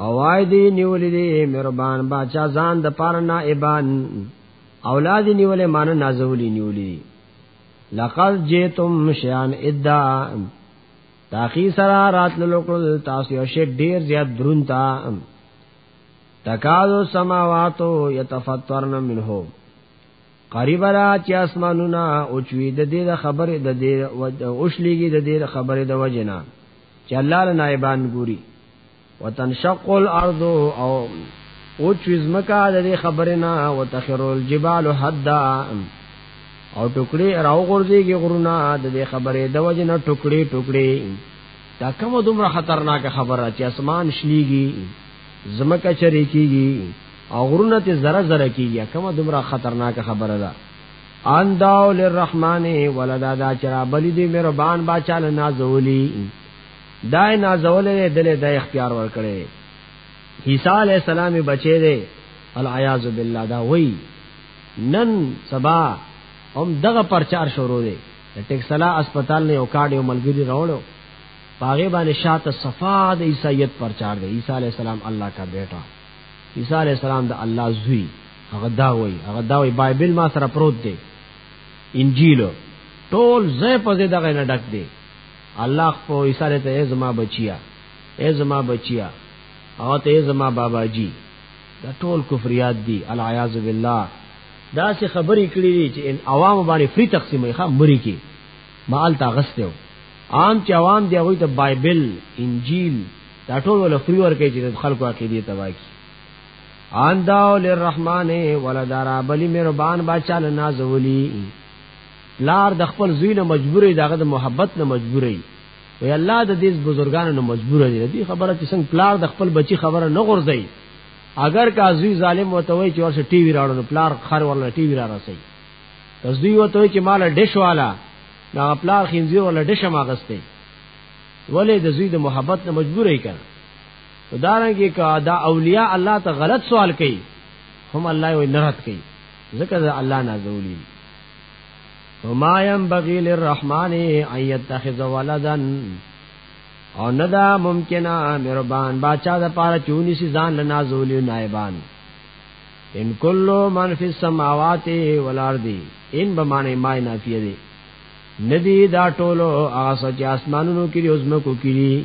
او وای دی نیولې دی مهربان بچا ځان د پار نائبان اولاد نیولې مان نازولې نیولې لقد جئتم شیان ادا تاخی سرا رات لوکل تاسو یو شی ډیر زیات درونتا تکادو سماواتو یتفطرن منه قریب را چې اسمانونه او چوي د دې خبرې د دې اوشلېږي د دې خبرې د وجنا چې الله نائبان ګوري وتنشق الارض او او چیز مکا د دې خبرې نه وتخر الجبال حدا او ټوکړي راو غورځيږي غرونه د دې خبرې د وجه نه ټوکړي ټوکړي دا کوم دومره خطرناک خبره چې اسمان شليږي زمکه چرې کیږي او غرونه ته زره زره کیږي کوم دومره خطرناک خبره ده ان داو للرحمن ولدا دا چر بلی دی مهربان با چاله نازولی دای نازولې دلې د اختیار ورکړي عیسی علی السلام بچی دی العیاذ بالله دا وای نن سبا هم دغه پرچار شروع دی د ټیکسلا اسپیټال نه یو کارډ یو ملګری راوړو پاغه باندې شاته صفا د عیسایت پرچار دی عیسی علی السلام الله کا بیٹا عیسی علی السلام د الله زوی هغه دا وای هغه دا وای بایبل ما سره پروت دی انجیل ټول زې په دې دغه نه ډک دی الله خو ایساره ته ای زما بچیا ای زما بچیا او ته ای زما بابا جی دا ټول کفریات دي العیاذ بالله دا سه خبرې کړې دي چې ان عوام باندې فری تقسیمې ښه مري کې مال تا غستو عام چې عوام دی هغه ته بایبل انجیل دا ټول ول فری ورکې چې خلکو عقیده تباہ کی ان داو للرحمن ولدارا بلی مهربان بادشاہ نازولی لار د خپل زوی نه مجبور دی دغه د محبت نه مجبور دی وی الله د دې بزرګانو نه مجبور دی دې خبره چې څنګه پلار د خپل بچی خبره نه غورځي اگر کا زوی ظالم وته وی چې ورسه ټي وی راړو پلار خر ورله ټي وی را رسي زوی وته وی چې مال ډش والا دا پلار خنځي ورله ډش ماغسته ولې د زوی د محبت نه مجبور دی کنه دارنګه کا دا اولیاء الله ته غلط سوال کوي هم الله یې نرات کوي ذکر د الله نازولی وما ينبغي للرحمن ان يتخذ ولدا او ندا ممکنه مهربان باچا د پاره چونی سي ځان له نازولی نائبان ان کلو من فی السماوات والارض ان بمانه ما نافیه دی ندی دا ټولو هغه چې اسمانونو کې او زمکو کې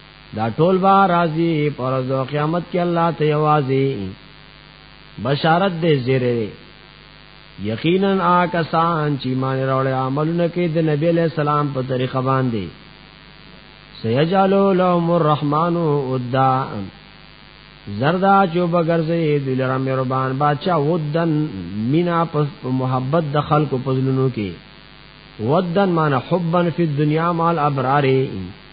دا ټول با راضی پر د قیامت کې الله ته یوازي بشارت دې زیره یقینا آکسان چې مان راول عملونه کې د نبی له سلام په طریقه باندې سیجالو لهم الرحمن ودا زردا جو بغرزه دلرا مهربان بادشاہ ودن مینا پس محبت د خلکو پزلونو کې ودن مان حبن فی الدنیا مال ابراری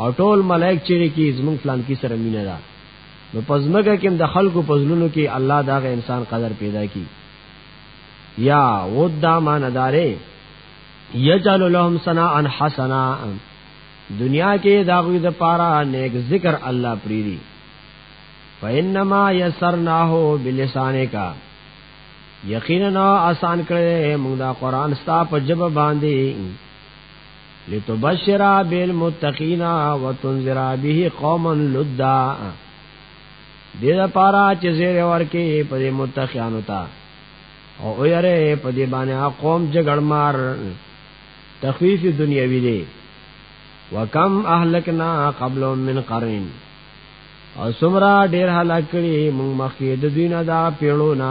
او ټول ملائک چیرې کې زمون فلان کې سره مینه ده نو پزمګه کې د خلکو پزلونو کې الله داغه انسان قدر پیدا کی یا ودا مان ادارې یجعل لهم سنا ان حسنا دنیا کې داغوی د پارا نیک ذکر الله پریری فینما یسرناه بلسانک یقینا آسان کړي موږ دا قران ستا په جب باندې لتبشر بالمتقین وتنذر به قوما لدا دې دا پارا چې زیر ورکی په دې متقینو ته او یره په دې باندې قوم جګړمار تخفیف دنیوی دی وکم اهلکنا قبل من قرن او سمرا ډیر هلاک کړي موږ مخکې د دینه دا پیړو نه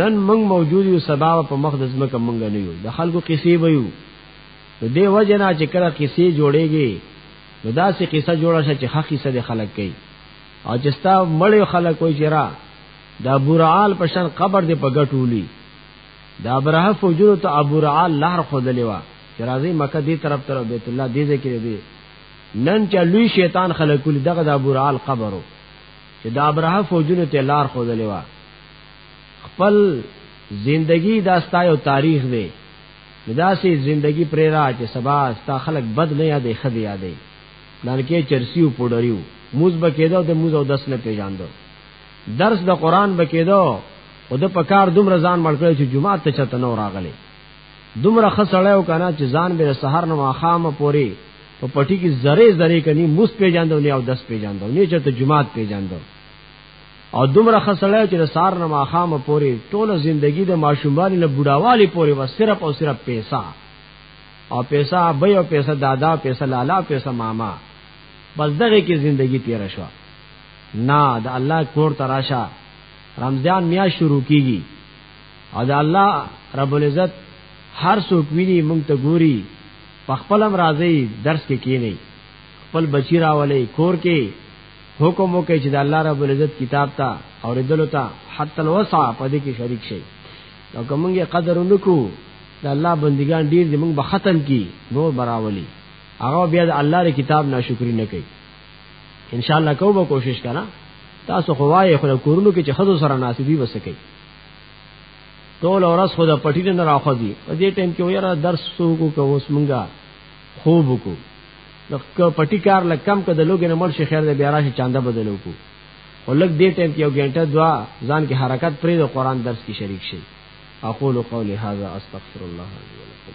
نن موږ موجود یو سبا په مخ د زمکه موږ نه یو د خلکو قصې به یو نو دی وجه نه چې کله قصې جوړېږي نو دا سه قصه جوړه شي چې حقي سره خلک کوي او چې ستا مړ خلک کوئی چیرې دا بورعال په شان قبر دې په ګټولي دا ابراه فجر ته ابو رعال لار خودلې وا چې راځي مکه دې طرف طرف بیت الله دې ذکر دې نن چا لوی شیطان خلقول دغه د ابو رعال قبرو چې د ابراه فوجونو ته لار خودلې و خپل زندگی دا ستا یو تاریخ دی دا سي زندگی پرې را چې سبا ستا خلک بد نه یادې خدي یادې پلان کې چرسیو پډریو موز بکیدو د موز او دس نه پیژاندو درس د قران بکیدو او د پکار دوم رضان مړکړ چې جمعه ته چته نو راغلی دومره خسړې او کنه چې ځان به سحر نو ماخامه پوري په پټي کې زره زره کني موس پیجاندو نه او دس پیجاندو نه چې ته جمعات پیجاندو او دومره خسړې چې سحر نو ماخامه پوري ټوله ژوندۍ د ماشومان له بډاوالي پوري و صرف او صرف پیسې او پیسې ابي او پیسې دادا پیسې لالا پیسې ماما بس دغه کې ژوندۍ تیر شو نه د الله کور تراشه رمضان میا شروع کیږي او دا الله رب العزت هر څوک ویني مونږ ته ګوري په خپل راځي درس کې کینی خپل بچی راولې کور کې حکم وکړي چې د الله رب العزت کتاب ته او ردلو ته حتی الوسع په دې کې شریک شي او کومګه قدر ونکو د الله بندگان ډیر دې موږ به ختم کی نور براولي هغه بیا د الله ر کتاب ناشکری نه کوي ان شاء الله کوو کوشش کړه تاسو خوای خو کورونو کې چې خزو سره ناسبي وسکي ټول ورځ خو د پټی نه راخوځي په دې ټیم کې ویره درس سوکو کو اوس مونږه خوب کو نو که پټی کار لکم که د لوګې نه مرشي خیر دې بیا راشي چاندا بدلو کو ولګ دې ټیم کې یو غنټه دوا ځان کې حرکت پرې د قران درس کې شریک شي اقول قولی هذا استغفر الله لي ولكم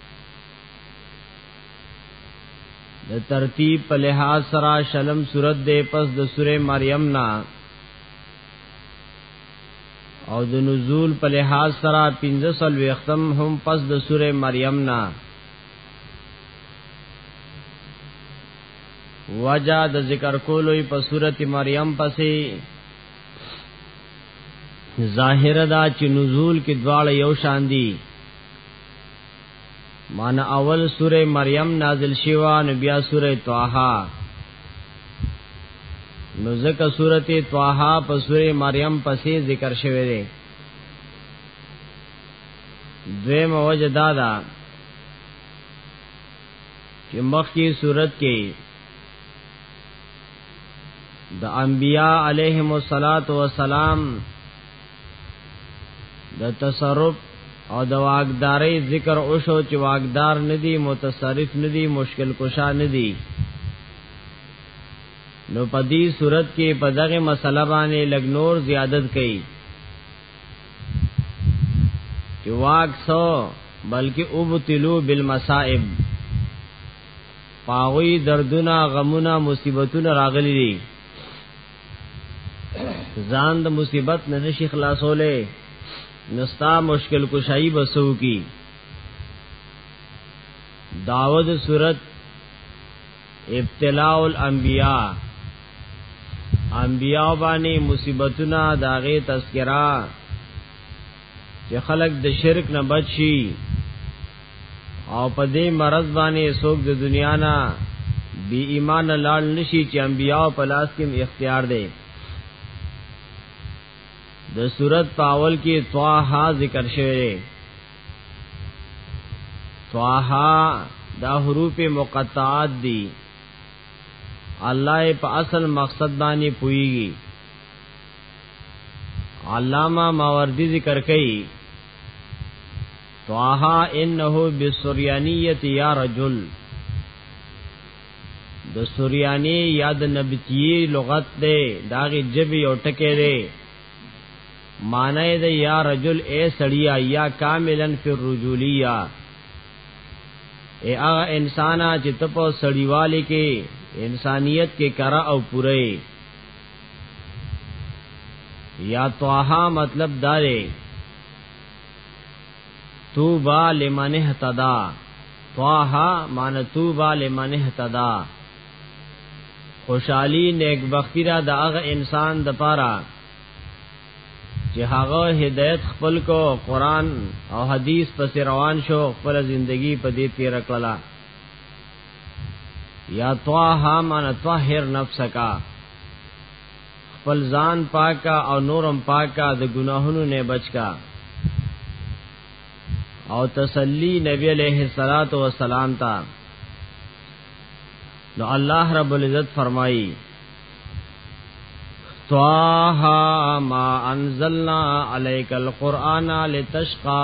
د ترتیب په لحاظ سره شلم صورت دی پس د سوره مریم نا او د نزول په لحاظ سره 15 وختم هم پس د سوره مریم نا وجا د ذکر کولو په سوره مریم پسې ظاهر دا چې نزول کې دواړه یو شان دي مان اول سوره مریم نازل شوه نو بیا سوره طه نو ځکه سوره طه په سوره مریم پسې ذکر شوه دی دویم وجه دا ده چې مخکې صورت کې د انبیاء علیهم الصلاۃ والسلام د تصرف او د واقداري ذکر او شو چې واقدار ندي متصرف ندي مشکل کشا ندي نو په دې صورت کې په دغه مسله باندې لګ نور زیادت کړي چې واک سو بلکې ابتلو بالمصائب پاوی دردونه غمونه مصیبتونه راغلي دي ځان د مصیبت نه نشي خلاصولې نستا مشکل کشائی بسو کی داود صورت ابتلاء الانبیاء انبیاء باندې مصیبتونه داغه تذکرہ چې خلک د شرک نه بچ شي او په دې مرض باندې څوک د دنیا نه بی ایمان لاړ نشي چې انبیا په لاس کې اختیار دی د صورت پاول کې طه ذکر شوی دی طه دا حروف مقطعات دي الله په اصل مقصد باندې پويږي علامہ ماوردی ذکر کئی طه انه بالسریانیت یا رجل د سریانی یا د نبتی لغت دی داغه جب یو ټکی دی معنی د یا رجل اے سړیا یا کاملا فی الرجولیه اے هغه انسانا چې تپو سړیواله کې انسانیت کې کرا او پوره یا طه مطلب داره توبا لمن اهتدا طه معنی توبا لمن اهتدا خوشحالی نیک بختی را د هغه انسان د پاره چې هغه هدایت خپل کو قران او حدیث پس روان شو خپل ژوندۍ په دې تیر کړلا یا طه من طهر نفسک خپل ځان پاکا او نورم پاکا د ګناهونو نه بچکا او تسلی نبی علیہ الصلات والسلام تا نو الله رب العزت فرمایي طه ما انزلنا عليك القرآن لتشقى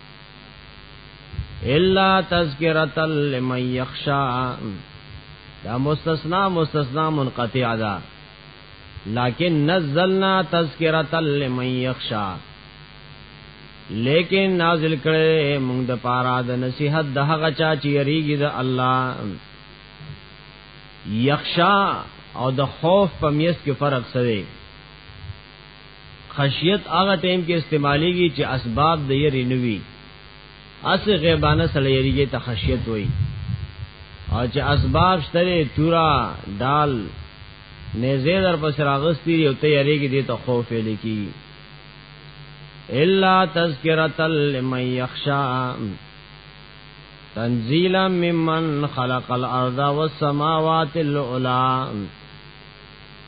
الا تذکرتا لمن یخشا دا مستثنا مستثنا منقطع ده لیکن نزلنا تذکرتا لمن یخشا لیکن نازل کړي موږ د پارا د نصیحت د هغه چا چې یریږي د الله یخشا او د خوف په میس کې فرق سره خشیت هغه ټیم کې استعمالېږي چې اسباب د یری نوي اس غیبانه سره یریږي ته خشیت وایي او چې اسباب شته تورا دال نه زیدر پس راغستی او ته یریږي دې ته خوف لکی الا تذکرۃ لمن یخشا تنزیلا ممن خلق الارض والسماوات العلى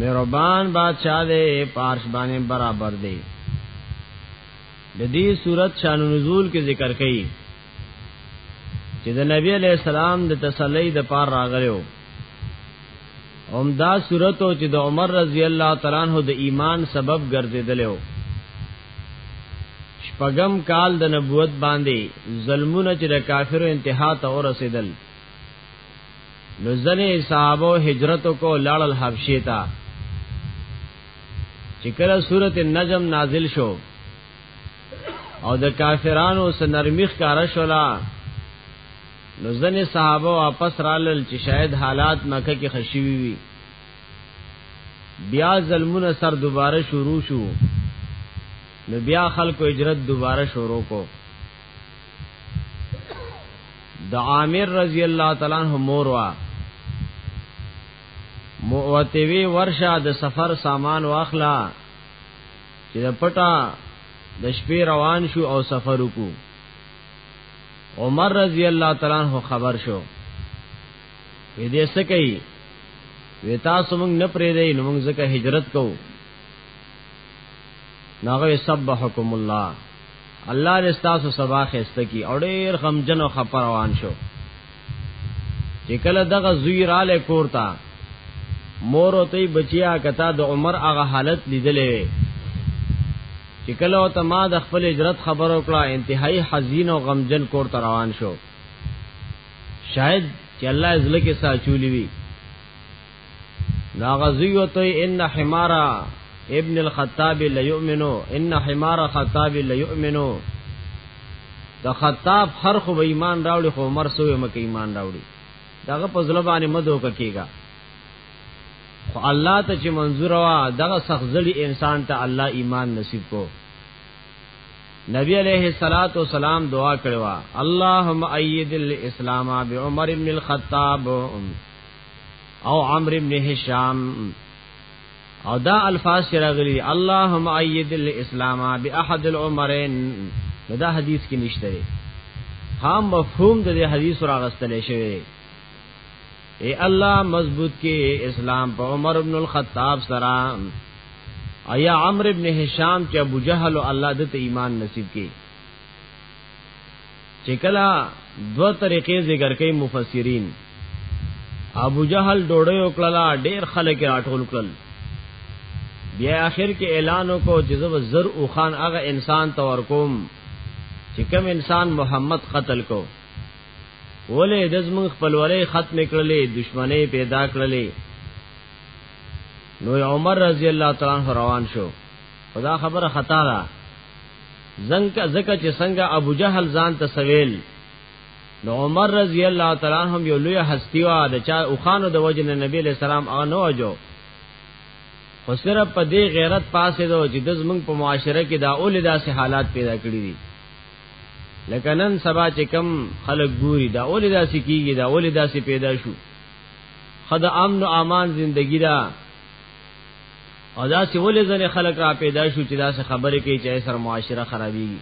مهربان بادشاہ دې پارش باندې برابر دی د دې صورت شان نزول کې ذکر کړي چې د نبی علی السلام د تسلی د پار راغلو هم دا صورت چې د عمر رضی الله تعالی عنہ د ایمان سبب ګرځیدلو شپږم کال د نبوت باندې ظلمونه چې د کافرو انتها ته ورسېدل نو ځنې صحابه هجرت کو لاړل حبشه ته چې کله سورته النجم نازل شو او د کافرانو سنرمیخ کار شولا نو ځنې صحابه واپس رالل چې شاید حالات مکه کې خشوي وي بیا ظلمونه سر دوباره شروع شو نو بیا خلکو هجرت دوباره شروع کو د عامر رضی الله تعالی عنہ مور وا موتوی ورشا د سفر سامان واخلا چې د پټا د شپې روان شو او سفر وکړو عمر رضی الله تعالی عنہ خبر شو وې دې سکه وې تاسو موږ نه پرې دی نو موږ ځکه هجرت کوو ناغه سبحکم الله الله دې تاسو سبا خسته کی او ډیر غمجن او خپر روان شو چې کله دغه زوی را لې کورتا مور او تی بچیا کتا د عمر هغه حالت لیدلې چې کله او ته ما د خپل اجرت خبر او کړه انتهایی حزین او غمجن کور ته روان شو شاید چې الله ازله کې ساچولی وي ناغزیو تو ان حمارا ابن الخطاب لیؤمنو ان حمارا خطاب لیؤمنو د خطاب هر خو به ایمان راوړي خو عمر سوې مکه ایمان راوړي دغه په ظلمانه مدو کېږي خو الله ته چې منظور وا دغه سخزلی انسان ته الله ایمان نصیب کو نبی علیہ الصلات والسلام دعا کړو اللهم ايد الاسلام بعمر بن الخطاب او عمرو بن هشام او دا الفاظ چې راغلي اللهم ايد الاسلام باحد العمرين دا حدیث کې نشته دی ها مفهوم د دې حدیث راغستل شوی اے الله مضبوط کې اسلام په عمر ابن الخطاب سره ایا عمرو ابن هشام چې ابو جهل او الله د ایمان نصیب کړي چې کله دو طریقې ذکر کوي مفسرین ابو جهل ډوړې وکړه ډېر خلک راټول کړل بیا اخر کې اعلان وکړو چې زو زر او خان هغه انسان تور کوم چې کوم انسان محمد قتل کو ولې د زمون خپلولې ختم کړلې دشمنې پیدا کړلې نو عمر رضی الله تعالی روان شو خدا خبره خطا ده زنکه زکه چې څنګه ابو جهل ځان ته سویل نو عمر رضی الله تعالی عنہ یو لوی هستی وا د چا او خانو د وجه نه نبی له سلام هغه نو اجو خو صرف په دې غیرت پاسې دو چې د زمنګ په معاشره کې دا اول داسې حالات پیدا کړی دي لکه نن سبا چې کم خلک ګوري دا اول داسې کیږي دا اول داسې پیدا شو خدا امن او امان زندگی دا او دا چې ولې ځنې خلک را پیدا شو چې دا څه خبرې کوي چې سره معاشره خرابېږي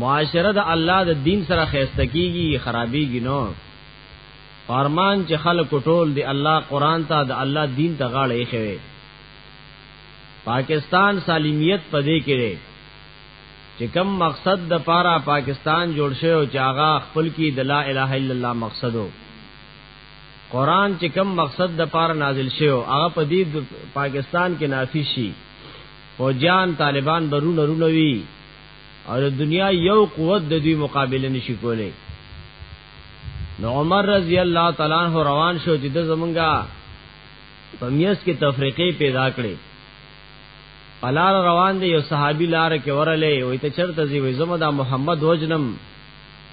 معاشره د الله د دین سره خېسته کیږي خرابېږي نو فرمان چې خلک ټول دی الله قران ته د الله دین ته غاړه یې خوي پاکستان سالمیت پدې کړي چې کم مقصد د پاره پاکستان جوړ شوی او چې هغه خپل کې د لا اله الا الله مقصدو قران چې کم مقصد د پار نازل شوی هغه په دې پاکستان کې نافي شي فوجان طالبان برونه رونه وی او د دنیا یو قوت د دوی مقابله نشي کولای نو عمر رضی الله تعالی عنہ روان شو چې د زمونږه په میس کې تفریقې پیدا کړې پلار روان دی یو صحابي لار کې ورلې وې ته چرته زی وې زموږ د محمد وجنم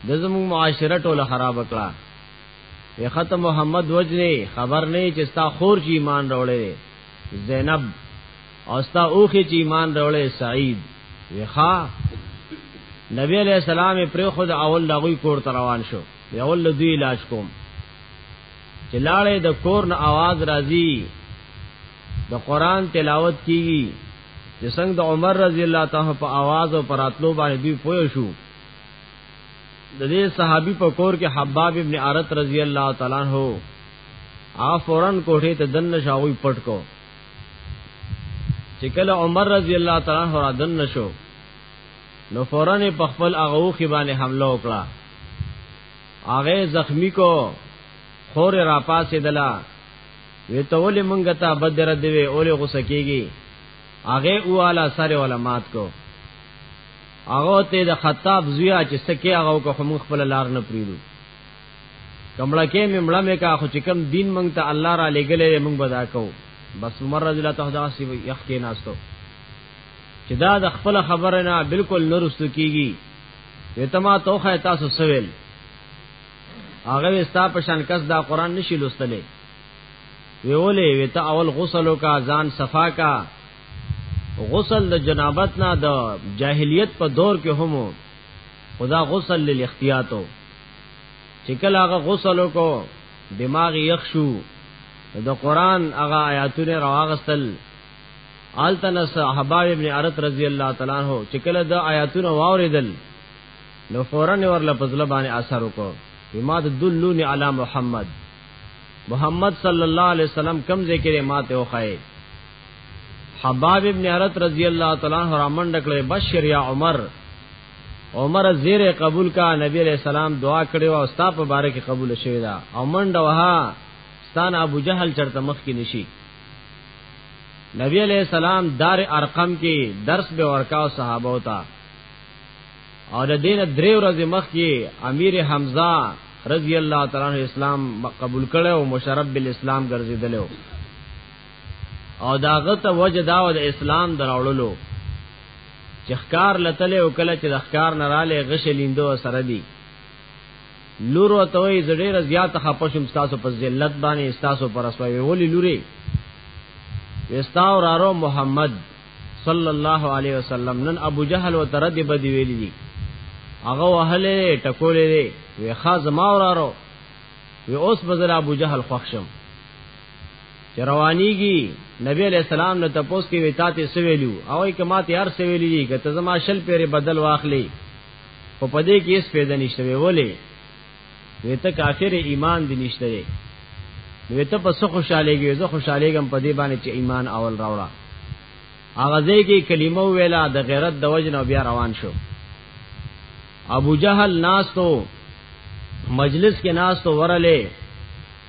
د زموږ معاشره ټوله خراب کړه وی ختم محمد وجنی خبر نه چې ستا خور چې ایمان راوړې زینب او ستا اوخه چې ایمان راوړې سعید وی ښا نبی علیہ السلام پر خود اول دغوی کور ته روان شو دی اول له دوی علاج کوم چې لاړې د کور نه आवाज راځي د قران تلاوت کیږي چې څنګه د عمر رضی الله تعالی په आवाज او پراتلو باندې دوی پوه شو د دې صحابي په کور کې حباب ابن عرت رضی الله تعالی عنہ آ فورن کوټه ته دن شاوی پټ کو چې کله عمر رضی الله تعالی عنہ را دن شو نو فورن په خپل هغه خو باندې حمله وکړه هغه زخمی کو خور را پاسې دلا وی ته ولې مونږ ته بدر دی وی اولې غوسه کیږي هغه اواله سره ولا مات کو هغه ته د خطاب زویا چې سکه هغه کو هم خپل لار نه پریدو کمړه کې مې مړه مې کا خو چې کم دین مونږ ته الله را لګلې مونږ بدا کو بس عمر رضی الله تعالی عنہ سی یخ کې ناستو چې دا د خپل خبره نه بالکل نورستو کیږي وتما توخه تاسو سویل هغه ستا په شان کس دا قران نشي لوستلې ویولې وی ته اول غسل کا ځان صفا کا غسل د جنابت نه د جاهلیت په دور کې هم خدا غسل للاختیاتو چې کله هغه غسل وکړو دماغ یخ شو د قران هغه آیاتونه راغستل آلتن صحابه ابن عرت رضی الله تعالی عنہ چې کله د آیاتونه واوریدل نو فورن ورله پزله باندې اثر وکړو بما تدلون علی محمد محمد صلی الله علیه وسلم کم ذکر ماته وخایې حباب ابن عرت رضی الله تعالی عنہ رامن ډکړې بشیر یا عمر عمر زیر قبول کا نبی علیہ السلام دعا کړې او ستا په باره کې قبول شوی دا او منډه وها ستان ابو جهل چرته مخ کې نشي نبی علیہ السلام دار ارقم کې درس به ورکا او صحابه وتا او د دین درې ورځې مخ کې امیر حمزه رضی الله تعالی عنہ اسلام قبول کړو او مشرف بالاسلام ګرځیدلو او داغه ته وجه دا د اسلام دراوړلو چې ښکار لتلې او کله چې د ښکار نه رااله غش لیندو سره دی لور او توي زړه زیات خپشم تاسو په ذلت باندې تاسو پر اسوي ولي لوري وستا او رارو محمد صلی الله علیه وسلم نن ابو جهل او ترد بدی ویل دي هغه وهله ټکولې وی خاز ما ورارو وی اوس بزر ابو جهل خوښم چې روانيږي نبی علیہ السلام نه تپوس کې وتا ته سویلو او کما ته هر سویلې دي که ته زما شل پیره بدل واخلې او پدې کې اس پیدا نشته ویولې وته کافر ایمان دي نشته نو ته په څه خوشالېږي زه خوشالېږم په دې باندې چې ایمان اول راوړه هغه ځکه کلمه ویلا د غیرت د وجه نو بیا روان شو ابو جهل ناس تو مجلس کې ناس تو ورلې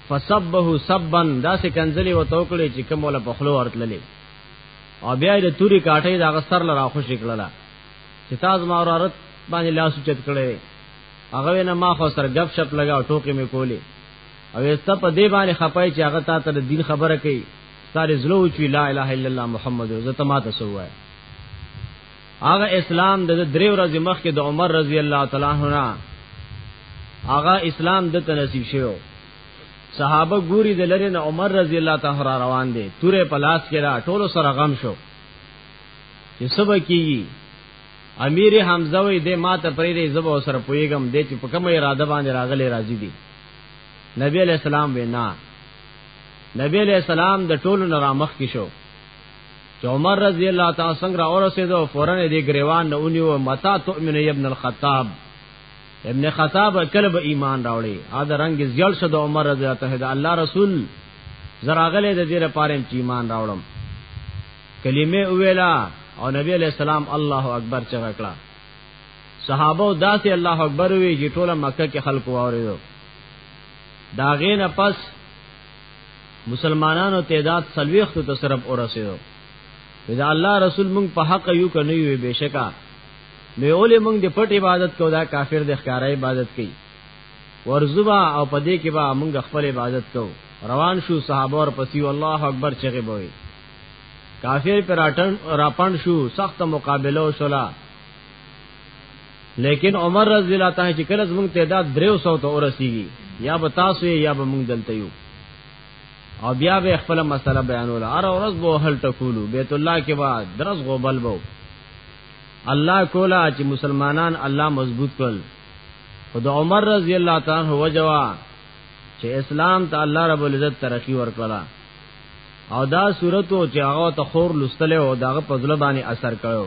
فسبه سبا داسې کنځلې و توکړې چې کوم ولا په خلو ورتللې او بیا د توري کاټې د غسر لرا خوشې کړله چې تاسو ما ورارت باندې لاس چت کړې هغه نه ما خو سر غب شپ لگا ټوکې مې کولې او ایستا په دې باندې خپای چې هغه تا ته دین خبره کوي ساري زلو چې لا اله الا الله محمد رسول الله ما ته سوای هغه اسلام د درې ورځې مخکې د عمر رضی الله تعالی عنہ هغه اسلام د تنصیب شوی صحابه ګوري د لری نه عمر رضی الله تعالی را روان دي توره پلاس کې را ټول سره غم شو چې سبا کیږي امیر حمزه وې د ماته پرې دې زبو سره پويګم دې چې په کومه اراده باندې راغلي راضي دي نبی علیہ السلام وینا نبی علیہ السلام د ټولو نرامخ کې شو چې عمر رضی الله تعالی څنګه را ورسېدو فورن دې گریوان نه اونیو متا تؤمن ابن الخطاب ابن خطاب کلب ایمان راوړي ا د رنگ زیړ شد عمر رضی الله تعالی الله رسول زراغله د دې لپاره چې ایمان راوړم کلمه ویلا او نبی علیہ السلام الله اکبر چغه کړه صحابه داسې الله اکبر وی چې ټوله مکه کې خلکو واورېدو دا غینه پس مسلمانانو تعداد سلويخت ته صرف اورسېدو دا الله رسول مونږ په حق یو کنه یو بشکا نو اولې مونږ د پټ عبادت کو دا کافر د ښکارا عبادت کوي ورزبا او پدې کې با مونږ خپل عبادت کو روان شو صحابه ور پسی الله اکبر چغه بوي کافر پر راټن راپن شو سخت مقابله وشولا لیکن عمر رضی الله تعالی چې کله زموږ تعداد 300 ته ورسیږي یا به تاسو یا به موږ دلته یو او بیا به خپل مسله بیانول ار اورز بو هل ټکولو بیت الله کې با درس غوبل بو الله کولا چې مسلمانان الله مضبوط کړ خدا عمر رضی الله تعالی هو جوا چې اسلام ته الله رب العزت ترقی ورکړه او دا صورتو چې هغه ته خور لستله او داغه په ځل باندې اثر کړو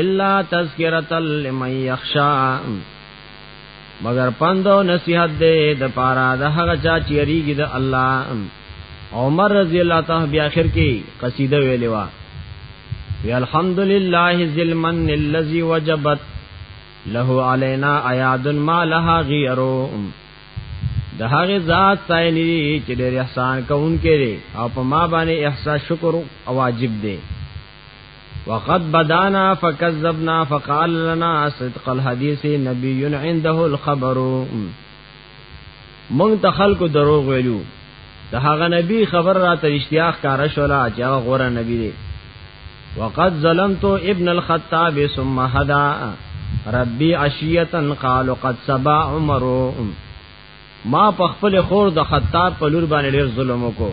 الا تذکرۃ لمن یخشا مگر پندو نصیحت دې د پارا د هغه چا چې یریږي د الله عمر رضی الله تعالی بیا اخر کې قصیده ویلې وا وی الحمدلله ذل من الذی وجبت له علینا ایاد ما لها غیرو د هغه ذات ساینی چې ډېر احسان کوونکې او په ما باندې احساس شکر او واجب دی وقد بدانا فكذبنا فقال لنا صدق الحديث نبي عنده الخبر مونږ ته خلکو دروغ ویلو د هغه نبی خبر را ته اشتیا ښکارا شولا چې هغه غوره نبی دی وقد ظلمت ابن الخطاب ثم هدا ربي عشيه قال قد سبا عمر ما په خپل خور د خطاب په لور باندې ډیر ظلم وکړ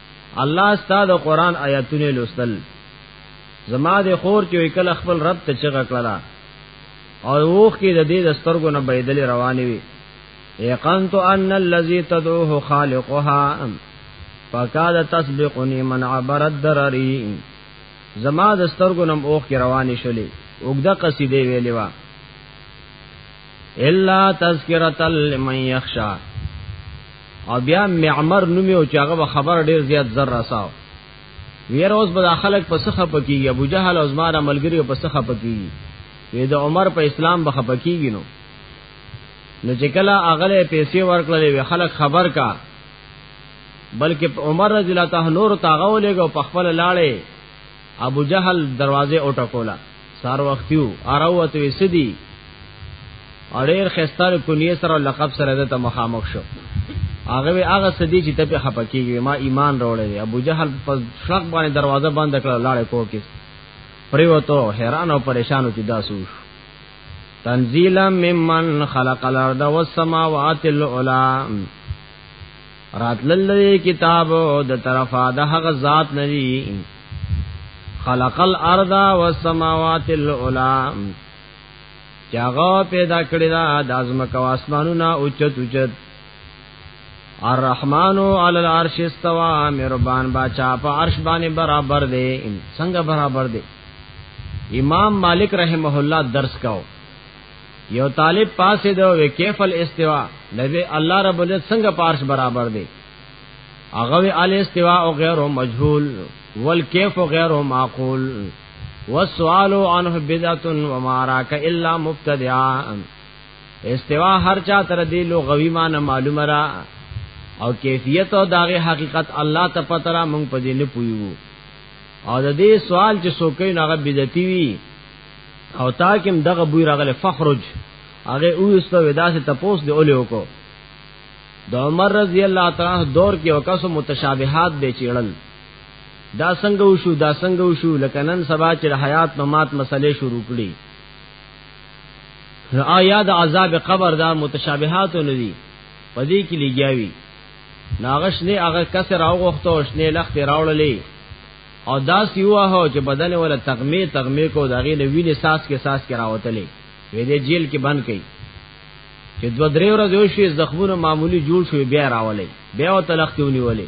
الله ستاسو قران آیاتونه لوستل زما د خور چې کله خپل رب ته چغه کړلا او وښ کې د دې د سترګو نه بيدل روانې وي یقنت ان الذي تدعوه خالقها فقال تسبقني من عبر الدرري زما د سترګو نم اوخ کې روانې شولې وګدا قصیدې ویلې وا الا تذکرتا لمن یخشا او بیا معمر نومي او چاغه خبر ډیر زیات زر رساو ویر اوس به خلک په سخه پکې ابو جهل او زماره ملګری په سخه پکې وی د عمر په اسلام به خپکیږي نو نو چې کله اغله پیسې ورکړلې وی خلک خبر کا بلکې عمر رضی الله تعالی نور تاغه ولېګو په خپل لاړې ابو جهل دروازه او ټکولا سار وختیو اراوت وی سدی اړیر خستار کلیه سره لقب سره د مخامخ شو هغه وی هغه سدی چې ته په خپکیږي ما ایمان راوړل ابو جهل په شرق باندې دروازه بند کړه لاړې کوکې پریوتو حیران او پریشانو چې داسو تنزیلا ممن خلق الارض والسماوات العلى راتلل لري کتاب د طرفه د هغه ذات نری خلق الارض والسماوات العلى چاغه پیدا کړی دا د ازمکه او اسمانونه اوچت اوچت الرحمن علی العرش استوا مهربان باچا په عرش باندې برابر دی څنګه برابر دی امام مالک رحمه الله درس کاو یو طالب پاسې د وی کیف الاستوا لوی الله رب العزت څنګه پارش برابر دی هغه وی الاستوا او غیر مجهول والکیف غیر معقول والسؤال عنه بدعه وما راك الا مبتدعا استوا هر چا تر دې لغوي معنی معلومه را او کیفیت او داغه حقیقت الله ته پته را مونږ په دې نه پویو او د دې سوال چې څوک نه غو بدعتي وي او تاکم دغه بوی راغله فخرج هغه اوسته ودا سے تپوس دی اولیو کو د عمر رضی الله تعالی دور کې او کس متشابهات به چیړل دا څنګه وشو دا څنګه وشو لکه نن سبا چې حیات ممات مسلې شروع کړي آیا د عذاب قبر دا متشابهات نه دي پدې کې لګیاوی ناغش نه هغه کسر او غوښتو شنه لخت راوړلې او دا سیوا هو چې بدن ولا تغمی تغمی کو داغې نه وینې ساس کې ساس کې راوتلې وې دې جیل کې بند کړي چې دو درې ورځې وشي زخمونه معمولی جوړ شوی بیا راولې بیا او تلختونی ولې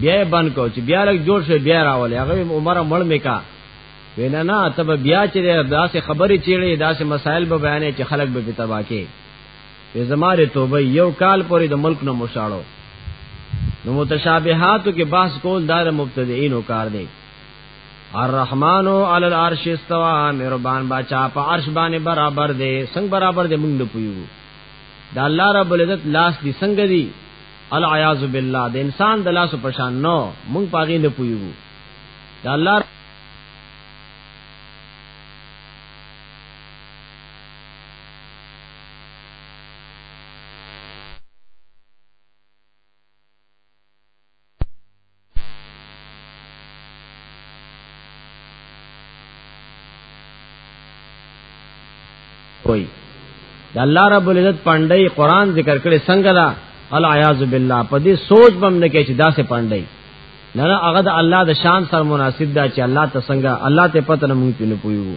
بیا بند کو چې بیا لګ جوړ شوی بیا راولې هغه عمر مړ میکا وینا نه تب بیا چې داسې خبرې چیړې داسې مسائل به بیانې چې خلک به تباکه وی زماره توبه یو کال پورې د ملک نه مشاړو نو متشابهاتو کې بحث کول دار مبتدعين کار دی الرحمن علی العرش استوا مهربان بچا په عرش باندې برابر دی څنګه برابر دی موږ نه پویو دا الله رب العزت لاس دی څنګه دی العیاذ بالله د انسان د لاس په شان نو موږ پاګې نه پویو دا الله کوي د الله رب العزت پاندای قران ذکر کړي څنګه دا العیاذ بالله په دې سوچ بم نه کې چې دا سه پاندای نه هغه د الله د شان سره مناسب دا چې الله ته څنګه الله ته پته نه مونږ نه پویو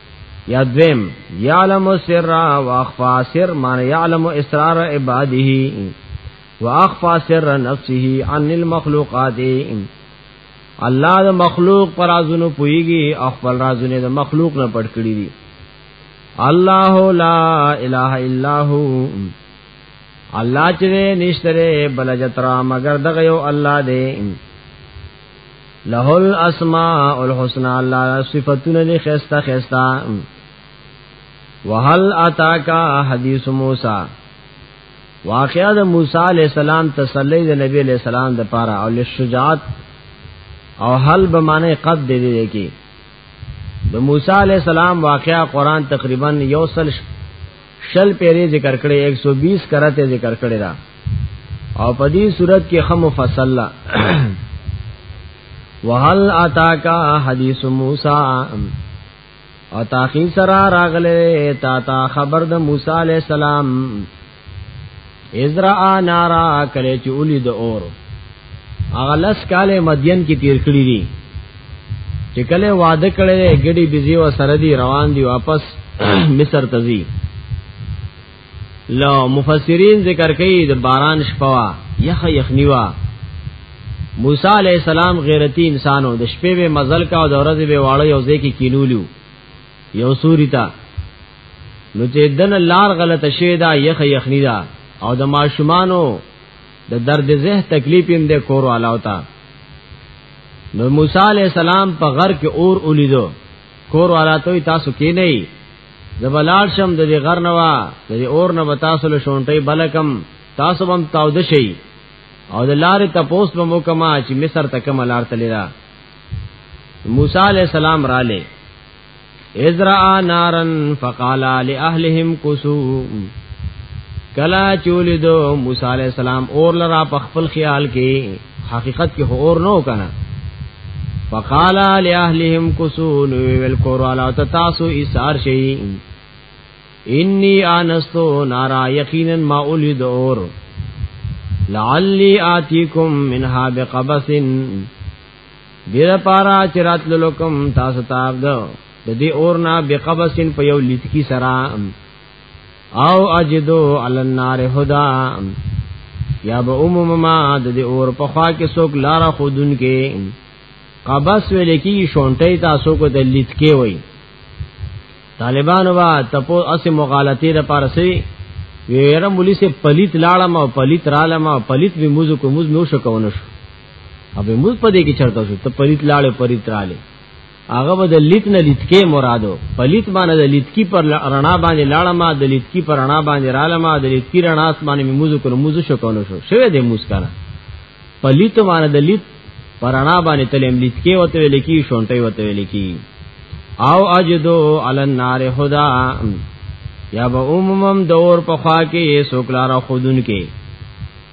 یا دویم یعلم سر واخفا سر معنی یعلم اسرار عباده واخفا سر نفسه عن المخلوقات الله د مخلوق پر ازونو پويږي او خپل رازونه د مخلوق نه پټ کړی دي الله لا اله الا هو الله چې نشتره بل جترا مگر دغه یو الله دی له الاسماء الحسنا الله صفاتونه دي خسته خسته وهل اتاکا حدیث موسی واقعا د موسی علی السلام تسلی د نبی علی السلام د پاره او لشجاعت او حل به معنی قد دی دی کی د موسی علی السلام واقعا قران تقریبا یوصل شل پیری ذکر کړي 120 کرته ذکر کړي دا او په دې صورت کې خمو فصل وهل اتاکا حدیث موسی او تاخی سرا راغله تا تا خبر د موسی علی السلام ازرا نارا کله چې اولی د اور هغه لس کاله مدین کې تیر کړی دي چې کله واده کړي ګډي بيزي او سره دي روان دي واپس مصر ته ځي لو مفسرین ذکر کوي د باران شپوا یخ یخنیوا موسی علی السلام غیرتی انسانو د شپې به مزل کا او د ورځې به واړی او ځکه کینولیو یو سوریتا نو چې دن لار غلطه شوی دا یخ یخنی دا او د ماشومانو د درد زه تکلیف هم د کور علاوه تا نو موسی علی السلام په غر کې اور ولیدو کور علاوه ته تاسو کې نه زبلال شم د غر نوا د اور نه بتاسو له شونټي بلکم تاسو هم تاود شي او د لارې تپوس په مو کما چې مصر تک ملار تللی را موسی علی السلام را لې ازرا نارن فقال لاهلهم کوسو کلا چولیدو موسی علی السلام اور لرا په خپل خیال کې حقیقت کې اور نو کنه فقال لاهلهم کوسو نو ویل کور والا ته تاسو ایثار شي انی انستو نارا یقینا ما اولید اور لعلی آتیکم منها بقبسن دیر پارا چرات لکم تاسو تاب دو د دې اور نه بقبسن په یو لټکی سرا او اجدو علی النار هدا یا به عموم ما د دې اور په خوا کې څوک لار خودن کې قبس ویل کی شونټي تاسو کو د لټکی وای طالبان وا تپو اس مغالطه د پارسي ویرم ولي سه پلیت لاړم او پلیت رالم او پلیت وی موزو کو موز نو شکونه شو ابه موږ په دې کې چرته شو ته پریت لاړې پریت رااله هغه به د لیت نه لیت کې مرادو پلیت باندې د لیت کی پر رڼا باندې لاړه ما د لیت کی پر رڼا باندې رااله ما د لیت کی رڼا اسمانه می موزو کړو موزو شو کولو شو شوه دې موز کنه پلیت باندې د لیت پر رڼا باندې تلم لیت کې وته لیکي شونټي وته لیکي او اجدو علی النار خدا یا به عمومم دور په خوا کې سوکلار خودن کې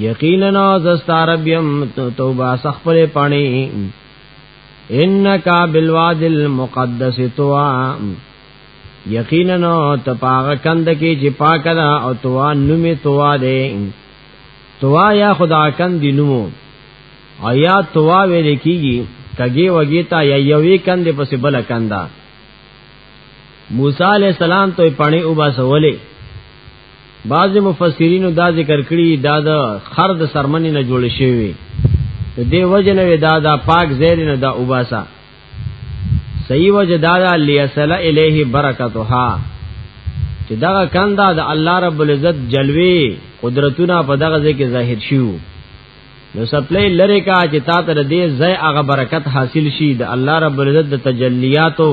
یقینا زستا رب یم توبه سخپل پانی انک بالواد المقدس توا یقینا ته پاغه کند کې چې پاک ده او توا نومه توا ده توا یا خدا کند نومو او یا توا ویل کیږي کګي وګي تا یا یوې کند پس بل کندا موسی علی السلام ته پانی او باسولې بعض مفسرینو دا ذکر کړی دا د خر د سرمنې نه جوړ شوی د دې وجه نه دا دا پاک زیر نه دا وباسا صحیح وجه دا دا لیسل الیه برکتها چې دا کندا د الله رب العزت جلوی قدرتونه په دغه ځای کې ظاهر شیو نو سپلې لره کا چې تا تر دې زای هغه برکت حاصل شي د الله رب العزت د تجلیاتو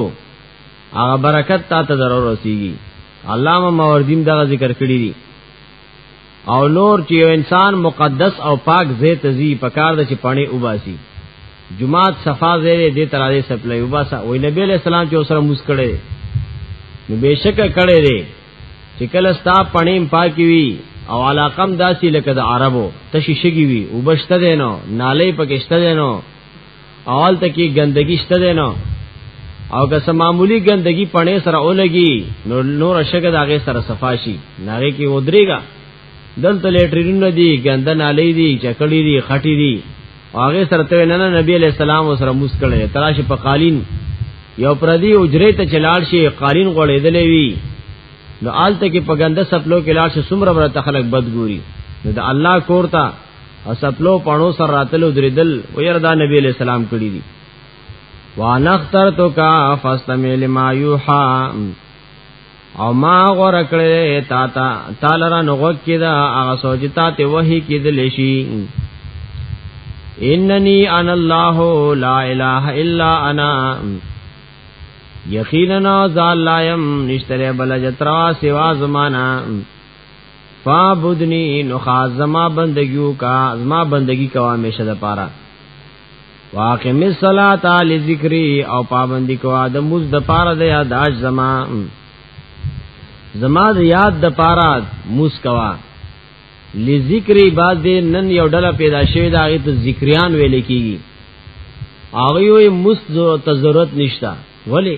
هغه برکت تا ته ضرور رسیږي علامه ماوردیم دا ذکر کړی دی او نور چې یو انسان مقدس او پاک زې تزي پکار د چې پانی وباسي جمعات صفا زې دې تر دې سپلای وباسا وې نبی علیہ السلام چې اوسره موس کړي نو بشک کړي دې چې کله ستا پانی پاکي وي او علاقم داسي لکه د عربو تشي شګي وي وبشته دینو نالې پکشته دینو اول ته کې ګندګي شته ده نو او که سم معمولی ګندګي پړې سره اولګي نو نور شګه داغه سره صفاشي ناغه کې ودرېګا دلته لیټرینونه دي ګنده نالې دي چکړې دي خټې دي هغه سره ته نه نبی علیہ السلام سره موس کړي تراش په قالین یو پردی اجره ته چلاړ شي قالین غړېدلې وي نو آلته کې په ګنده سپلو کې لاړ شي سمره برته خلک بدګوري نو د الله کور ته او سپلو پانو سر راتلو دریدل و ير دا نبی علیہ السلام کړی دي وانا اخترتک فاستمع لما یوحا او ما غور کړې تا تا تعالی را نو کې دا هغه سوچتا ته وਹੀ کېدل شي اننی ان الله لا اله الا انا یقینا ذا لایم نشتره بل جترا سوا زمانہ فابدنی نو خاص زما بندگیو کا زما بندگی کوا میشه د پاره واقم الصلاۃ لذکری او پابندی کوا د مز د پاره د یاداش زما زما د یاد د پاره مز کوا لذکری بعد دې نن یو ډله پیدا شوی دا غي ته ذکریان ویل کیږي هغه یې مست ته ضرورت نشتا ولی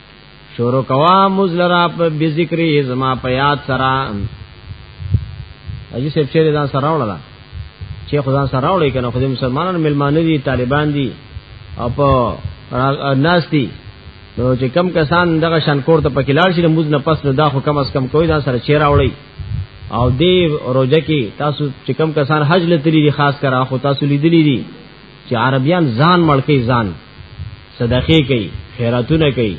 شروع کوا مزلرا په بذکری زما په یاد سره اجي سب چیرې ځان سره وړل چې خدان سره وړي کنه خو مسلمانانو ملمانه دي طالبان دي او په ناس دي نو چې کم کسان دغه شنکور ته پکې لاړ شي موږ نه پس نه دا خو کم اس کم کوی دا سره چیرې وړي او دی روزه کې تاسو چې کم کسان حج لته لري خاص کرا خو تاسو لیدلی دي چې عربيان ځان مړکې ځان صدقه کوي خیراتونه کوي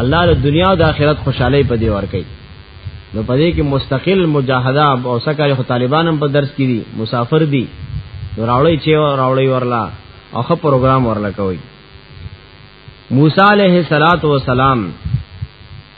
الله د دنیا او د آخرت خوشحالي په دی ور کوي نو په دې کې مستقل مجاهده او سکه خو طالبانم په درس کې دي مسافر دي راوړی چې راوړی ورلا اخه پروګرام ورلا کوي موسی علیہ الصلات والسلام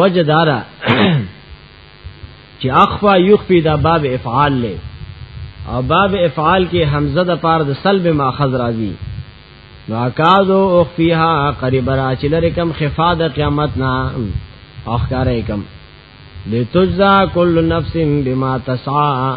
وجه دارا چې اخفا یخفی دا باب افعال لې او باب افعال کې حمزه د پار د سلب ماخذ راځي نو اکازو اخفیها قریب را چې لري کم خفا د قیامت نه اخکارې کم لتجزا کل نفس بما تسعى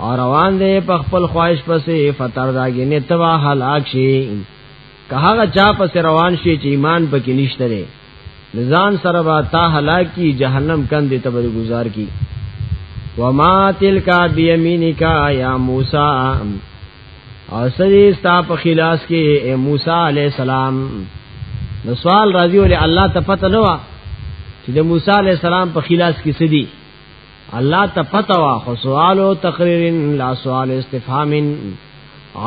او روان دی په خپل خواهش پسې فتر داګې نه تبا هلاک شي که هغه چا پسې روان شي چې ایمان پکې نشته لري ځان سره با تا هلاک کی جهنم کندې ته به گزار کی وما تلکا بیمینکا یا موسی او سری ستا په خلاص کې اے موسی علی السلام نو سوال راځي ولې الله ته پته نه و چې د موسی علی السلام په خلاص کې سدي الله ته پتا وا خو سوال او تقریر لا سوال استفهام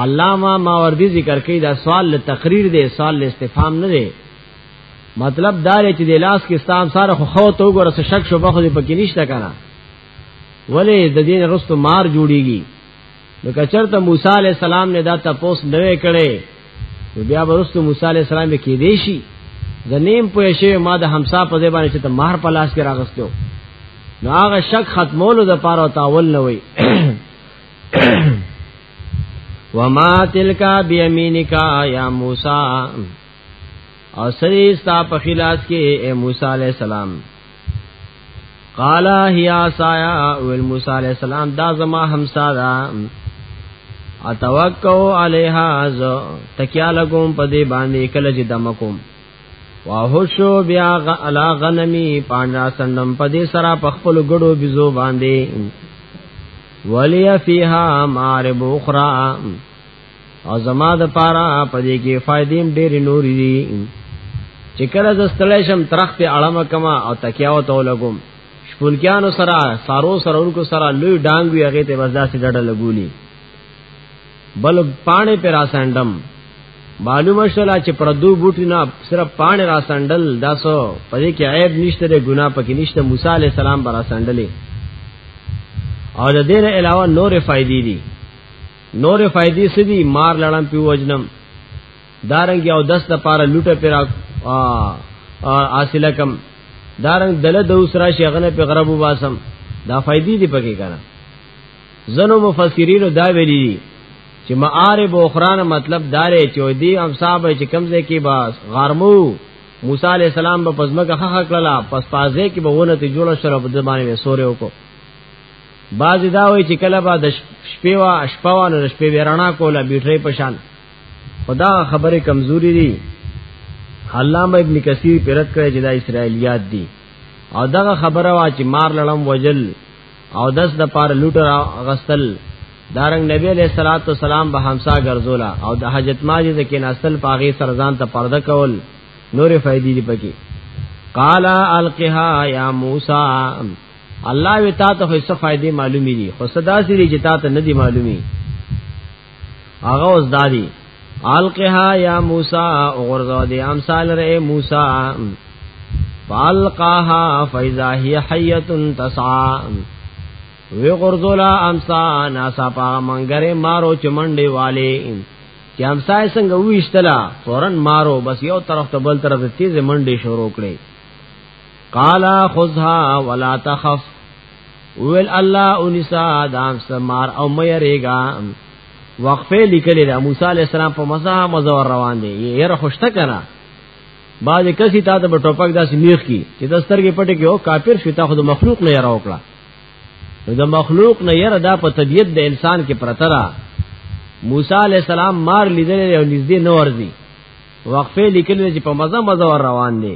علامہ ماوردی ذکر کوي دا سوال له تقریر دی سوال له استفهام نه دی مطلب دا لري چې د لاس کې استام سره خو خو ته وګوره څه شک شوبه خو دې پکې نشته کنه ولې د دین رستو مار جوړیږي نو کچرته موسی علی السلام نه دا تپوس نه کړي بیا ورستو موسی علی السلام به کې دی شي زنیم په شی ما د همسا په ځای باندې چې ته مہر په لاس کې راغستو نو هغه شک ختمولو د پاره تاول نه وي وما تلکا بیمینکا یا موسی او سری ستا په خلاص کې اے موسی علی السلام قال هي عصايا ول موسی عليه السلام دا زما همسا دا اتوکو علیها از تکیا لګوم په دې باندې کله چې دمکوم واهشو بیا علا غنمی پاندا سندم په دې سرا په خپل ګړو بيزو باندې ولیا فیها مارب اخرى او زما د پارا پدې کې فائدې ډېرې نورې دي چې کله ز ستړی شم ترخت اړم کما او تکیاو ته لګوم شپونکیانو سره سارو سره ورکو سره لوی ډانګ وی هغه ته بس داسې ډډه لګولي بل پانه پر اسندم معلومه شولا چې پردو بوټي نه صرف پانه را سندل داسو پدې کې عیب نشته د ګنا پکې نشته موسی علی السلام برا سندلې او د دې علاوه نور فائدې دي نور فائدې سدي مار لړم په وجنم دارنګ یو دس د پاره لوټه پیرا حاصله کم دارنګ دله د اوسرا شیغنه په غرب واسم دا فائدې دی پکې کنه زنو مفسرین دا ویلي چې معارب اخران مطلب دارې چې دی هم صاحب چې کمزې کې باس غرمو موسی علی السلام په پزمکه خخ کړلا پس پازه کې به ونه ته جوړ شرف د باندې سورې وکړو باز دا وی چې کله به د شپې وا شپوا نو شپې ورانا کوله بیټری پشان خدا خبره کمزوري دي علامه ابن کثیر پرد کړی چې دا اسرایلیات دي او دغه خبره وا چې مار لړم وجل او دس د پار لوټر غسل دارنګ نبی علیہ الصلوۃ والسلام به همسا ګرځولا او د حاجت ماجه د کې نسل پاغي سرزان ته پرده کول نور فائدې دي پکې قال القها یا موسی الله وی تا ته څه فائدې معلومې دي خو صدا سي دي چې تا ته نه دي معلومي هغه اوس دادي القها یا موسی غرزو دي امثال رې موسی فالقاها فاذا هي حيه تسعى وی غرزولا امسا ناسا پا منگره مارو چمنڈی والی چې همسای څنګه ویشتلا فورن مارو بس یو طرف ته بل طرف ته تیز منډي شروع کړي قال خذها ولا تخف ویل الله انسا دام سمار او مې ریګا وقفه لیکلې ده موسی علی السلام په مزه مزه روان دي یې خوشته کنا بعد کسي تا ته ټوپک داسې میخ کی چې د سترګې پټې کې او کافر شتا خود مخلوق نه یرا وکړه نو د مخلوق نه یره دا په طبیعت د انسان کې پرترا موسی علی السلام مار لیدل او نږدې نه ورځي وقفه لیکل چې په مزه مزه روان دي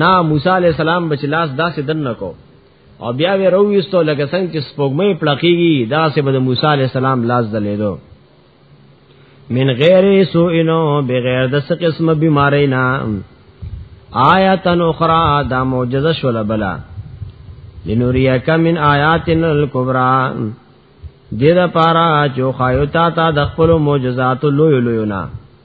نا موسی علی السلام بچ لاس داسې دن نکو او بیا وی رويستو لکه څنګه چې سپوږمۍ پړقېږي داسې به د موسی علی السلام لاس دلیدو من غیر سو انو بغیر د څه قسمه بیماری نه آیات اخرى دا معجزه شول بلا لنوریک من آیاتنا الکبرى دیر پارا جو خایو تا تا د خپل معجزات لوی لوی نه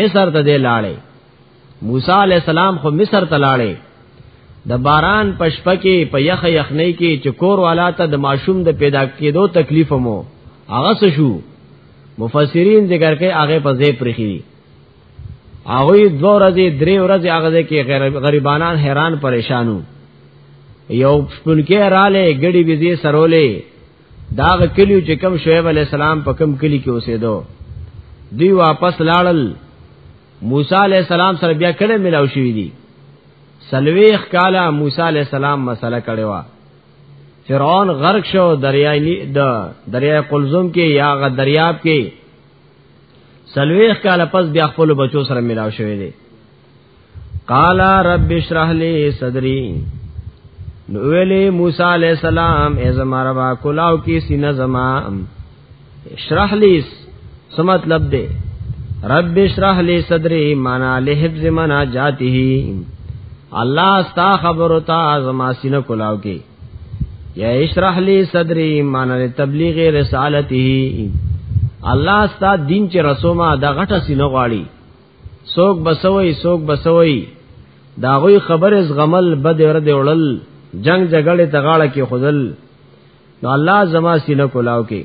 مصر ته دی لاړې موسی علی السلام خو مصر ته لاړې د باران پشپ کې په یخ یخنۍ کې چې کور والا ته د ماشوم د پیدا کېدو تکلیف مو هغه څه شو مفسرین ذکر کوي هغه په ځای پرخي هغه دوه ورځې درې ورځې هغه کې غریبانان حیران پریشانو یو شپونکې رااله ګړي بيزي سرولې دا کلیو چې کوم شعیب علی السلام په کوم کلی کې اوسېدو دوی واپس لاړل موسی علی السلام سره بیا کله ملاو شوې دي سلويخ کالا موسی علی السلام مسله کړي وا فرعون غرق شو دریای د دریای قلزم کې یا غ دریاب کې سلويخ کالا پس بیا خپل بچو سره ملاو شوې دي قال رب اشرح لي صدري نو ویلی موسی علیہ السلام ای زما ربا کلاو کی سینه زما اشرح لی څه مطلب دی رب اشرح لی صدری معنا لحفظ منا جاته الله استا خبرو تا زما سینه کلاو کی یا اشرح لی صدری معنا تبلیغ رسالته الله استا دین چې رسومه د غټه سینه غواړي سوک بسوي سوک بسوي دا غوي خبر از غمل بد ورد وړل جنگ جګړه ته غاړه کې خودل نو الله زما سینه کولاو کې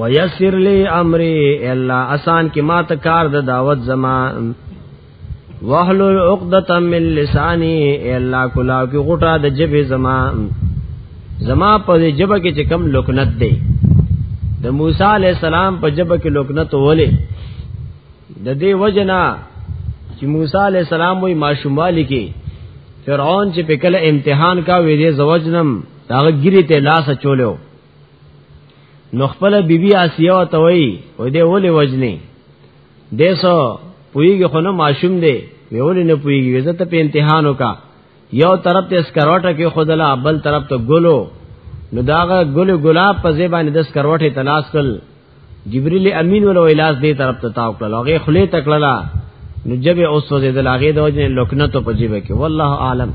ويسر لي امري الله آسان کې ما ته کار د دعوت زما واحلل عقدة من لساني الله کولاو کې غټه د جبه زما زما په دې جبه کې چې کم لکنت دی د موسی علی السلام په جبه کې لکنت ولې د دې وجنا چې موسی علی السلام وې ماشوموالی کې فرعون چې په کله امتحان کا وې دې زوجنم داغه ګری ته لاس چولیو نو خپل بیبي آسیه او توي و دې ولې وجنې دیسو پویږي خو نه ماشوم دی ویول نه پویږي زه ته په امتحان وکا یو طرف ته سکروټه کې خودلا بل طرف ته ګلو نو داغه ګل ګلاب په زیبان د سکروټه تلاش کړ جبرئیل امین ولو الاس دې طرف ته تاو کړل هغه خله تکړلا نو جب اوس وځي د لاغې د وجه لکنه ته په جیبه کې والله عالم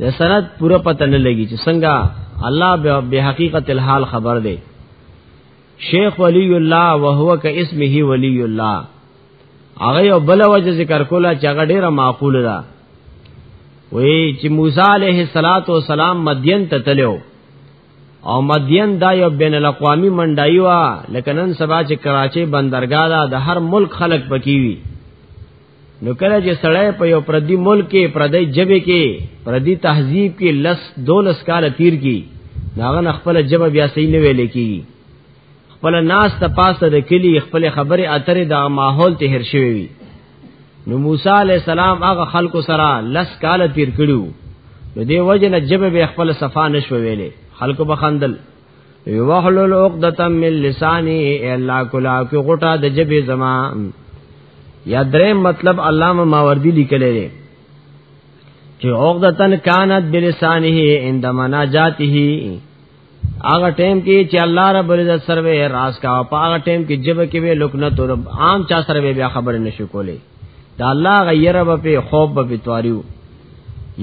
د سند پوره پته نه لګی چې څنګه الله به حقیقت الحال خبر دی شیخ ولی الله وهو ک اسمه ولی الله هغه یو بل وجه ذکر کولا چې هغه ډیره معقول ده وی چې موسی علیه الصلاۃ والسلام مدین ته تلو او مدین دا یو بین الاقوامی منډای وا لکه نن سبا چې کراچي بندرګاه دا د هر ملک خلک پکې وي نو کله چې سړی په یو پردي ملک کې پردي جبه کې پردي تهذیب کې لس دولس کال تیر کی داغه نه خپل جبه بیا صحیح نه ویل کی خپل ناس ته پاسه د کلی خپل خبره اترې دا ماحول ته هر شوی وي نو موسی علی السلام هغه خلکو سره لس کال تیر کړو نو دی وجه نه جبه به خپل صفا نشو ویلې خلکو بخندل وحلل عقدۃ من لسانی الا کلا کی غټه د جبه زما یا درې مطلب علامه ماوردی لیکلی دی چې عقدتن کانت بلسانه عند مناجاته هغه ټیم کې چې الله رب العزت سره راس کا په هغه ټیم کې جبه کې وی لکنه تور عام چا سره بیا خبر نشو کولی دا الله غیره به په خوب به توریو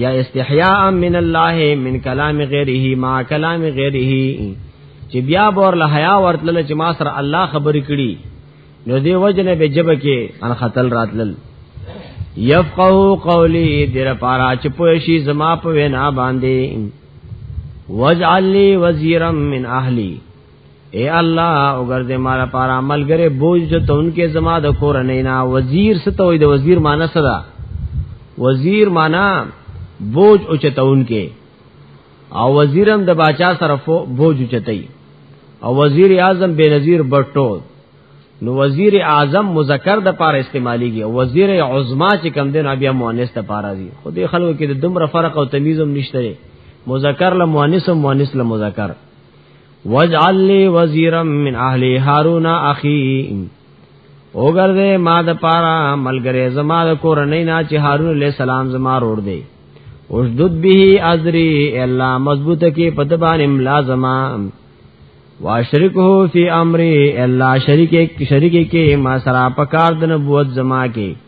یا استحیاء من الله من کلام غیره ما کلام غیره چې بیا بور له حیا ورتل چې ما سره الله خبرې کړي نو دی وجنه به جبه کې ان خطل راتلل یفقهو قولی در پارا چې په شی زما په وینا باندې وجعل لی وزیرم من اهلی اے الله او ګرځه ما لپاره عملګره بوج جو ته انکه زما د کور نه نه وزیر ستوي د وزیر معنی صدا وزیر معنی بوج او چته انکه او وزیرم د باچا سره بوج چتای او وزیر اعظم بنظیر بټو نو وزیر اعظم مذکر د پاره استعمالیږي او وزیر عظما چې کم دین بیا مؤنث ته پاره دي خو دې خلکو کې د دومره فرق او تمیز هم نشته مذکر له مؤنث او مؤنث له مذکر وجعل لي وزيرا من اهلي هارون اخي اوګرځه ما د پارا ملګری زما د کورنۍ نه چې هارون عليه السلام زما رور دی اوشدد به ازري الله مضبوط کې پدبان املا زما واشرکه فی امری الله شریک شریک کې ما سره پکار د نبوت زما کې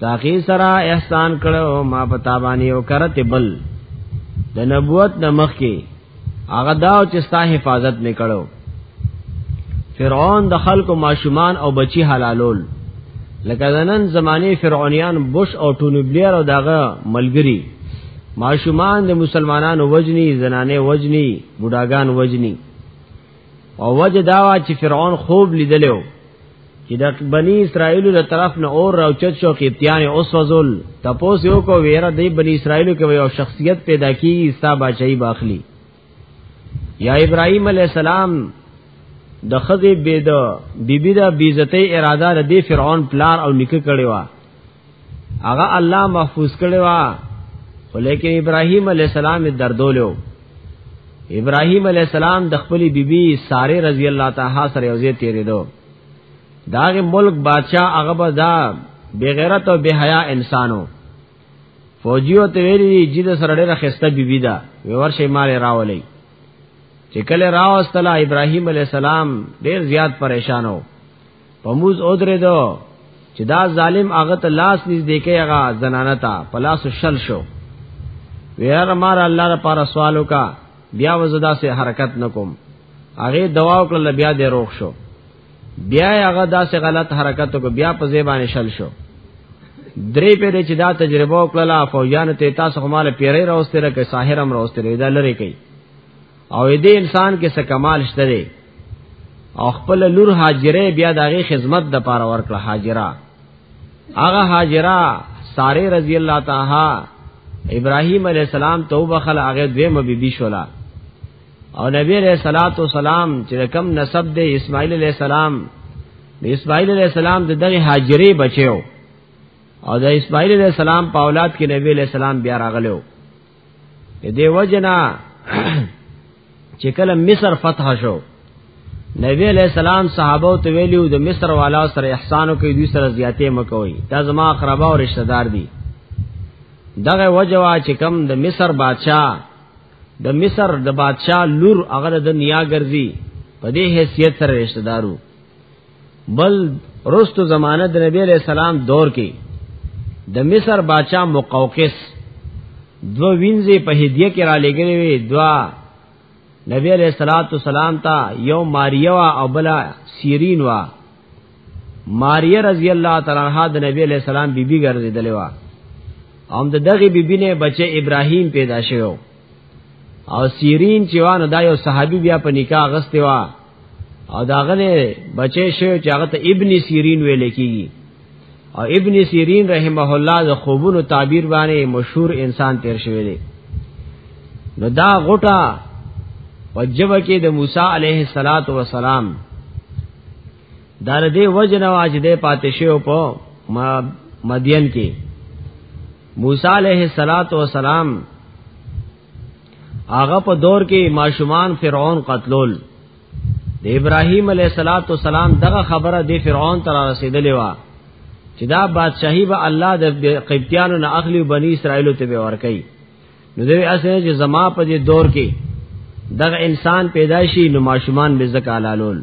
دا غي سرا احسان کړو ما په تابانی او کرت بل د نبوت د مخ کې هغه دا چې ستا حفاظت نکړو فرعون د خلکو ماشومان او بچی حلالول لکه نن زمانه فرعونیان بوش او ټونبلیر او داغه ملګری ماشومان د مسلمانانو وجنی زنانه وجنی بډاګان وجنی او وجه داوا چې فرعون خوب لیدلو چې د بنی اسرائیل له طرف نه اور راوچت شو کې ابتیان اوس وزل تپوس یو کو ویره دی بنی اسرائیل کې یو شخصیت پیدا کیږي ستا بچی باخلی یا ابراهیم علی السلام د خزی بيد بیبی دا بیزته اراده د فرعون پلار او نکه کړي وا هغه الله محفوظ کړي وا ولیکن ابراهیم علی السلام دردولو ابراهیم علی السلام د خپل بیبي ساره رضی الله تعالی سره یوځې تیرې دو داغه ملک بادشاہ هغه به دا بغیرت او بهایا انسانو فوجیو ته ویلي چې د سره ډېر خسته بیبي دا ورشه مال راولې چې کله راوستله ابراهیم علی السلام ډېر زیات پریشانو په موز او درې دو چې دا ظالم هغه ته لاس نږدې کې هغه زنانه تا په لاس شل شو ویره مار الله لپاره سوالو کا بیا وزدا سے حرکت نکوم هغه دوا وکړه بیا دې روغ شو بیا هغه داسې غلط حرکت کو بیا په زیبانه شل شو درې پیرې چې دا تجربه وکړه فوجان ته تاسو خماله پیرې راوستره کې ساحرم راوستره دا لری کوي او دې انسان کې څه کمال شته دی او خپل لور هاجره بیا دغه خدمت د پاره ورکړه هاجره هغه هاجره ساره رضی الله تعالی ابراهیم علی السلام توبه خل هغه دویمه بی بی شولا او نبی علیہ الصلات والسلام چې کم نسب دی اسماعیل علیہ السلام د اسماعیل علیہ السلام د دغه هاجره بچیو او د اسماعیل علیہ السلام په اولاد کې نبی علیہ السلام بیا راغلو دې وجنا چې کله مصر فتح شو نبی علیہ السلام صحابه ته ویلو د مصر والا سره احسانو کې دوی سره زیاتې مکوئ دا زما اقربا او رشتہ دار دي دغه وجوا چې کم د مصر بادشاہ د مصر د بادشاہ لور هغه د دنیا ګرځي په دې حیثیت سره رشتہ دارو بل رستو زمانه د نبی علیہ السلام دور کې د مصر باچا مقوقس دو وینځي په هدیه کې را لګلې وي دوا نبی علیہ الصلوۃ والسلام ته یو ماریه وا او بلا سیرین وا ماریه رضی الله تعالی عنها د نبی علیہ السلام بیبي ګرځیدلې وا هم د دغه بیبي نه بچي ابراهیم پیدا شوی او سیرین چې وانه دا یو صحابي بیا په نکاح غسته وا او داغه نه بچی شو چې هغه ته ابن سیرین ویل کیږي او ابن سیرین رحمه الله د خوبونو تعبیر باندې مشهور انسان تیر شوی دی نو دا غټه وجبه کې د موسی علیه الصلاۃ والسلام دا د وجنه واجده پاتې شو په مدین کې موسی علیہ الصلات والسلام هغه په دور کې ماشومان فرعون قتلول د ابراهیم علیہ الصلات والسلام دغه خبره د فرعون تر رسیدلې و چې دا بادشاہي به الله د قبطیانو نه اخلي او بنی اسرائیل ته به ورکي نو دوی اسنه چې زما په دې دور کې دغه انسان پیدایشي نو ماشومان به زکه علالول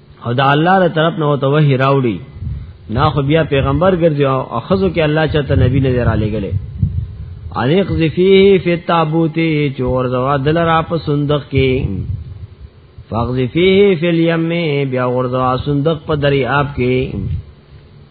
او دا الله تر طرف نه وته وحی راوړي نا خو بیا پیغمبر ګرځي او خزو کې الله چاته نبی نه را لګلې انیق ذفیه فی التابوت چور زوا دل را په صندوق کې فغذفیه فی الیم بیا ورزوا صندوق په دریاب کې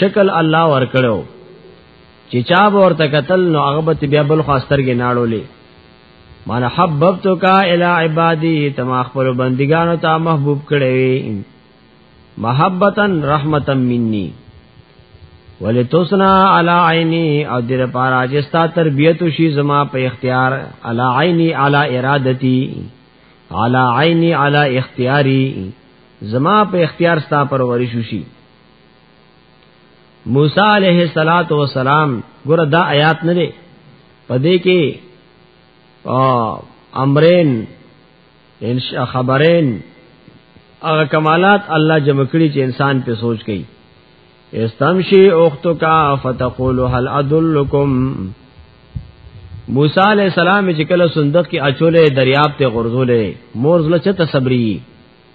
شکل الله ورکړو چې چا به ورته قتل نو هغه به بیا بل خواسترګې ناړولې مان حببت کا الی عبادی تما خپل بندگانو ته محبوب کړې محبتن رحمتا مني ولتوسنا علی عینی او دیر پارا چې ستا تربیت شي زما په اختیار علی عینی علی ارادتی علی عینی علی اختیاری زما په اختیار ستا پرورش شي موسی علیہ الصلات والسلام ګور دا آیات نه دی پدې کې امرین ان خبرین هغه کمالات الله جمع کړی چې انسان په سوچ کوي استمشي اختک فتقول هل ادلکم موسی علیہ السلام چې کله صندوق کې اچولې دریاب ته غرزولې مور زله چته صبري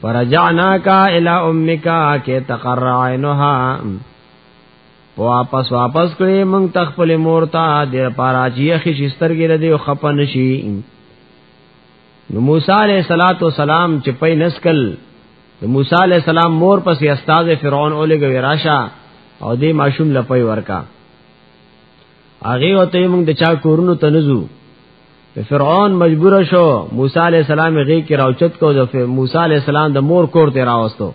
فرجعناک الی امک کی تقر عینها واپس واپس کړي مونږ تخپل مور ته د پارا چی اخی شسترګې ردی او خپن شي نو موسی علیہ الصلات والسلام چې پي نسکل د موسی علیہ السلام مور پسې استاد فرعون اولګوي راشه او دې ماشوم لپی ورکا هغه وته موږ د چا کورونو تنزو فرعون مجبور شو موسی علی السلام غي کې راوچت کو د موسی علی السلام د مور کور ته راوستو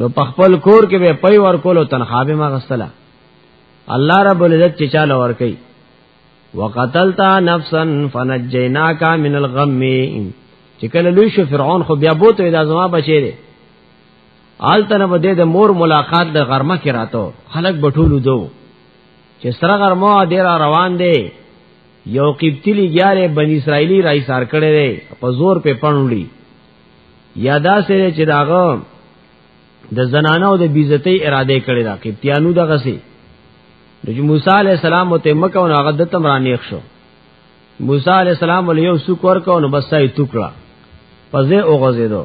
نو په خپل کور کې به پي ور کولو تنخواه به ما غسله الله رب العزت چې چاله ور کوي وقتلت نفسا فنجيناك من الغم چې کله لوی شو فرعون خو بیا بوته د ازما بچی دی آلته نه بده د مور ملاقات د غرمه کې راتو خلک بټولو دو چې سره غرمه ډیر روان دی یو قبطی لګیاره بنی اسرائیلی رای سار کړی دی په زور په پڼوړي یادا سره چې داغه د زنانه او د بیزتی اراده کړی دا قبطیانو دغه سي د موسی علی السلام ته مکه او هغه د تمرانیخ شو موسی علی السلام ول یو سو کور کو نو بسای ټوکړه پځه او غزیدو